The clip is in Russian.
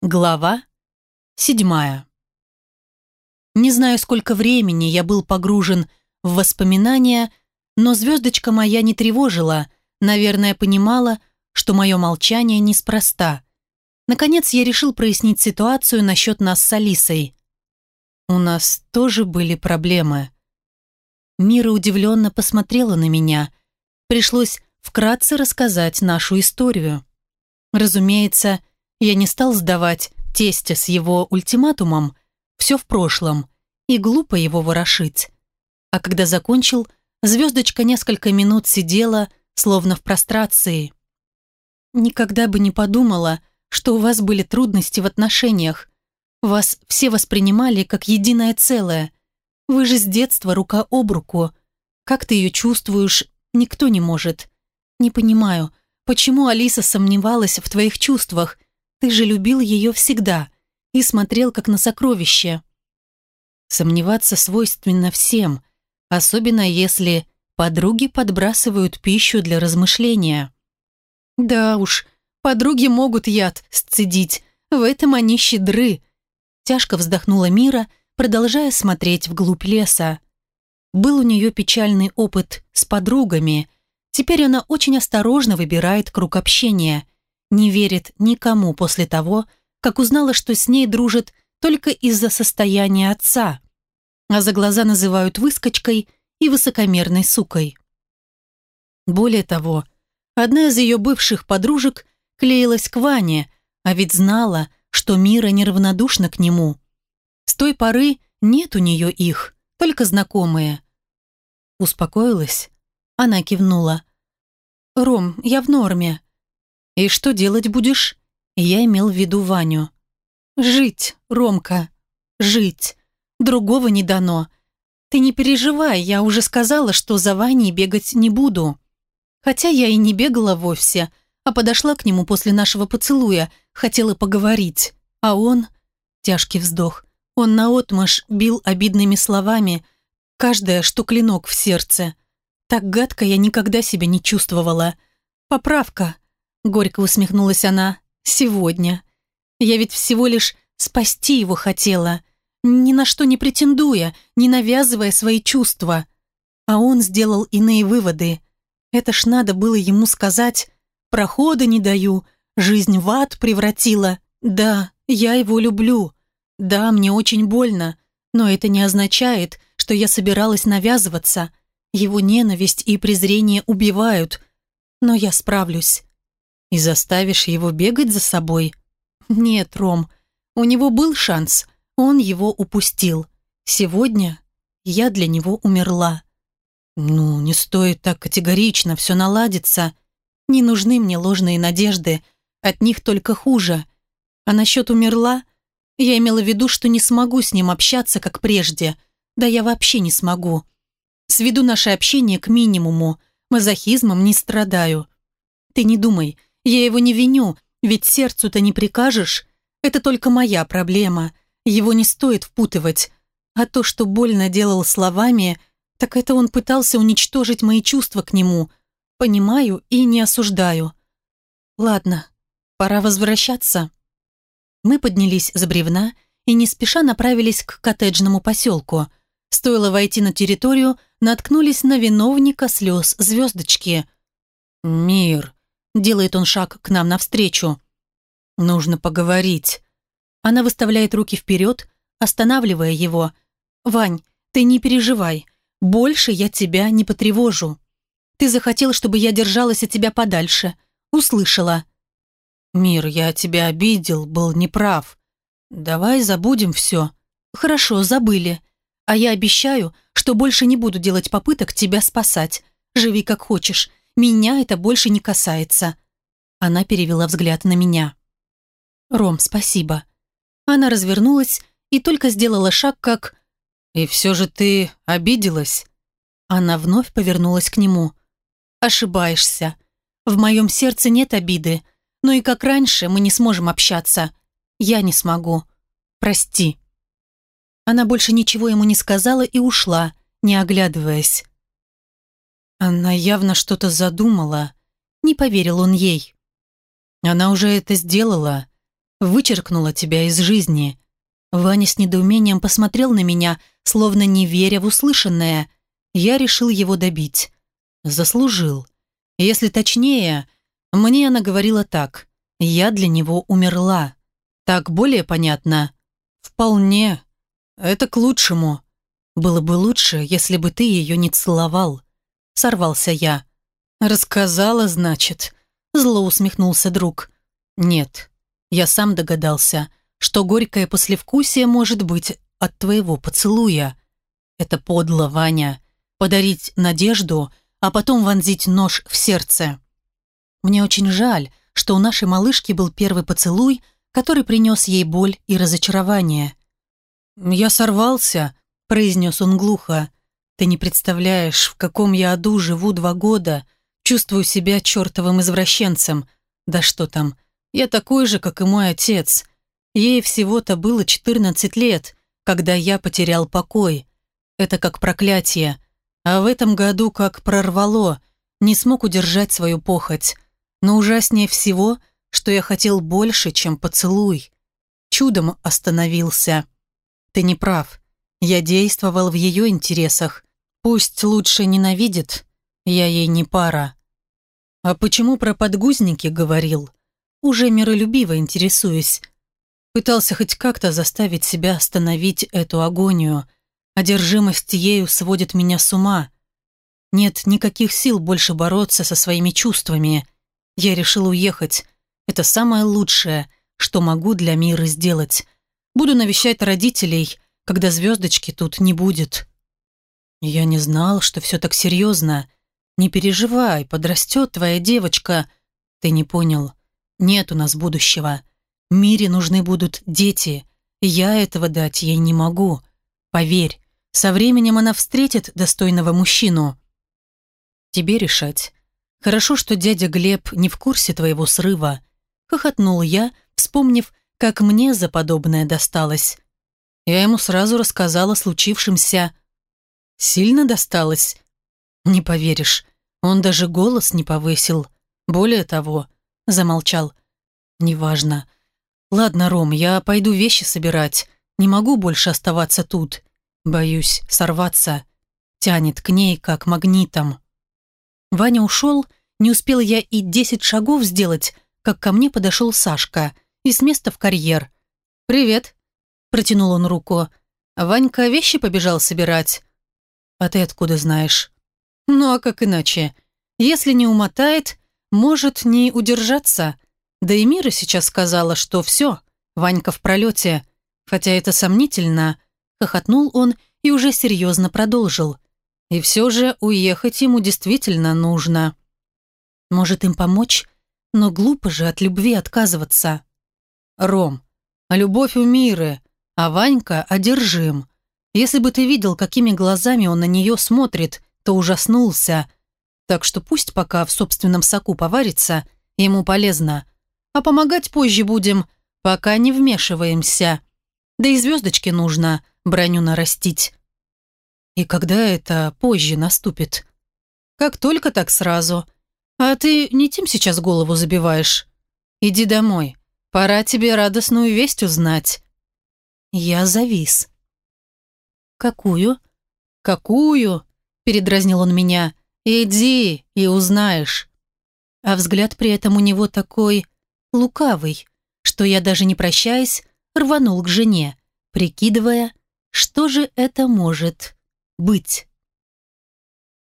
Глава седьмая. Не знаю, сколько времени я был погружен в воспоминания, но звездочка моя не тревожила, наверное, понимала, что мое молчание неспроста. Наконец я решил прояснить ситуацию насчет нас с Алисой. У нас тоже были проблемы. Мира удивленно посмотрела на меня. Пришлось вкратце рассказать нашу историю. Разумеется, я не стал сдавать тестя с его ультиматумом, все в прошлом, и глупо его ворошить. А когда закончил, звездочка несколько минут сидела, словно в прострации. Никогда бы не подумала, что у вас были трудности в отношениях. Вас все воспринимали как единое целое. Вы же с детства рука об руку. Как ты ее чувствуешь, никто не может. Не понимаю, почему Алиса сомневалась в твоих чувствах ты же любил ее всегда и смотрел как на сокровище. Сомневаться свойственно всем, особенно если подруги подбрасывают пищу для размышления. Да уж, подруги могут яд сцедить, в этом они щедры. Тяжко вздохнула Мира, продолжая смотреть вглубь леса. Был у нее печальный опыт с подругами. Теперь она очень осторожно выбирает круг общения – не верит никому после того, как узнала, что с ней дружит только из-за состояния отца, а за глаза называют выскочкой и высокомерной сукой. Более того, одна из ее бывших подружек клеилась к Ване, а ведь знала, что Мира неравнодушна к нему. С той поры нет у нее их, только знакомые. Успокоилась? Она кивнула. «Ром, я в норме. «И что делать будешь?» Я имел в виду Ваню. «Жить, Ромка, жить. Другого не дано. Ты не переживай, я уже сказала, что за Ваней бегать не буду. Хотя я и не бегала вовсе, а подошла к нему после нашего поцелуя, хотела поговорить. А он...» Тяжкий вздох. Он наотмашь бил обидными словами, каждая, что клинок в сердце. Так гадко я никогда себя не чувствовала. Поправка. Горько усмехнулась она. «Сегодня. Я ведь всего лишь спасти его хотела, ни на что не претендуя, не навязывая свои чувства. А он сделал иные выводы. Это ж надо было ему сказать. Прохода не даю, жизнь в ад превратила. Да, я его люблю. Да, мне очень больно, но это не означает, что я собиралась навязываться. Его ненависть и презрение убивают. Но я справлюсь. И заставишь его бегать за собой? Нет, Ром, у него был шанс, он его упустил. Сегодня я для него умерла. Ну, не стоит так категорично, все наладится. Не нужны мне ложные надежды, от них только хуже. А насчет умерла, я имела в виду, что не смогу с ним общаться, как прежде. Да я вообще не смогу. Сведу наше общение к минимуму, мазохизмом не страдаю. Ты не думай, я его не виню, ведь сердцу-то не прикажешь. Это только моя проблема. Его не стоит впутывать. А то, что больно делал словами, так это он пытался уничтожить мои чувства к нему. Понимаю и не осуждаю. Ладно, пора возвращаться. Мы поднялись с бревна и не спеша направились к коттеджному поселку. Стоило войти на территорию, наткнулись на виновника слез звездочки. «Мир», Делает он шаг к нам навстречу. Нужно поговорить. Она выставляет руки вперед, останавливая его. «Вань, ты не переживай. Больше я тебя не потревожу. Ты захотел, чтобы я держалась от тебя подальше. Услышала». «Мир, я тебя обидел, был неправ. Давай забудем все». «Хорошо, забыли. А я обещаю, что больше не буду делать попыток тебя спасать. Живи как хочешь. Меня это больше не касается». Она перевела взгляд на меня. «Ром, спасибо». Она развернулась и только сделала шаг, как... «И все же ты обиделась?» Она вновь повернулась к нему. «Ошибаешься. В моем сердце нет обиды, но и как раньше мы не сможем общаться. Я не смогу. Прости». Она больше ничего ему не сказала и ушла, не оглядываясь. Она явно что-то задумала. Не поверил он ей. Она уже это сделала. вычеркнула тебя из жизни». Ваня с недоумением посмотрел на меня, словно не веря в услышанное. Я решил его добить. Заслужил. Если точнее, мне она говорила так. Я для него умерла. Так более понятно? Вполне. Это к лучшему. Было бы лучше, если бы ты ее не целовал. Сорвался я. Рассказала, значит. Зло усмехнулся друг. Нет, я сам догадался, что горькое послевкусие может быть от твоего поцелуя. Это подло, Ваня. Подарить надежду, а потом вонзить нож в сердце. Мне очень жаль, что у нашей малышки был первый поцелуй, который принес ей боль и разочарование. «Я сорвался», — произнес он глухо. «Ты не представляешь, в каком я аду живу два года, чувствую себя чертовым извращенцем. Да что там, я такой же, как и мой отец. Ей всего-то было 14 лет, когда я потерял покой. Это как проклятие. А в этом году как прорвало, не смог удержать свою похоть. Но ужаснее всего, что я хотел больше, чем поцелуй. Чудом остановился. Ты не прав. Я действовал в ее интересах. Пусть лучше ненавидит, я ей не пара. А почему про подгузники говорил? Уже миролюбиво интересуюсь. Пытался хоть как-то заставить себя остановить эту агонию. Одержимость ею сводит меня с ума. Нет никаких сил больше бороться со своими чувствами. Я решил уехать. Это самое лучшее, что могу для мира сделать. Буду навещать родителей, когда звездочки тут не будет. Я не знал, что все так серьезно. Не переживай, подрастет твоя девочка. Ты не понял. Нет у нас будущего. Мире нужны будут дети. Я этого дать ей не могу. Поверь, со временем она встретит достойного мужчину. Тебе решать. Хорошо, что дядя Глеб не в курсе твоего срыва. Хохотнул я, вспомнив, как мне за подобное досталось. Я ему сразу рассказала о случившемся. Сильно досталось? Не поверишь, он даже голос не повысил. Более того, замолчал. Неважно. Ладно, Ром, я пойду вещи собирать. Не могу больше оставаться тут. Боюсь сорваться. Тянет к ней, как магнитом. Ваня ушел, не успел я и десять шагов сделать, как ко мне подошел Сашка и с места в карьер. «Привет», – протянул он руку. «Ванька вещи побежал собирать». «А ты откуда знаешь?» «Ну а как иначе? Если не умотает, может не удержаться. Да и Мира сейчас сказала, что все, Ванька в пролете. Хотя это сомнительно». Хохотнул он и уже серьезно продолжил. «И все же уехать ему действительно нужно». «Может им помочь?» Но глупо же от любви отказываться. Ром, а любовь у Миры, а Ванька одержим. Если бы ты видел, какими глазами он на нее смотрит, то ужаснулся. Так что пусть пока в собственном соку поварится, ему полезно. А помогать позже будем, пока не вмешиваемся. Да и звездочке нужно броню нарастить. И когда это позже наступит? Как только, так сразу – «А ты не тем сейчас голову забиваешь? Иди домой. Пора тебе радостную весть узнать». Я завис. «Какую?» «Какую?» – передразнил он меня. «Иди и узнаешь». А взгляд при этом у него такой лукавый, что я даже не прощаясь, рванул к жене, прикидывая, что же это может быть.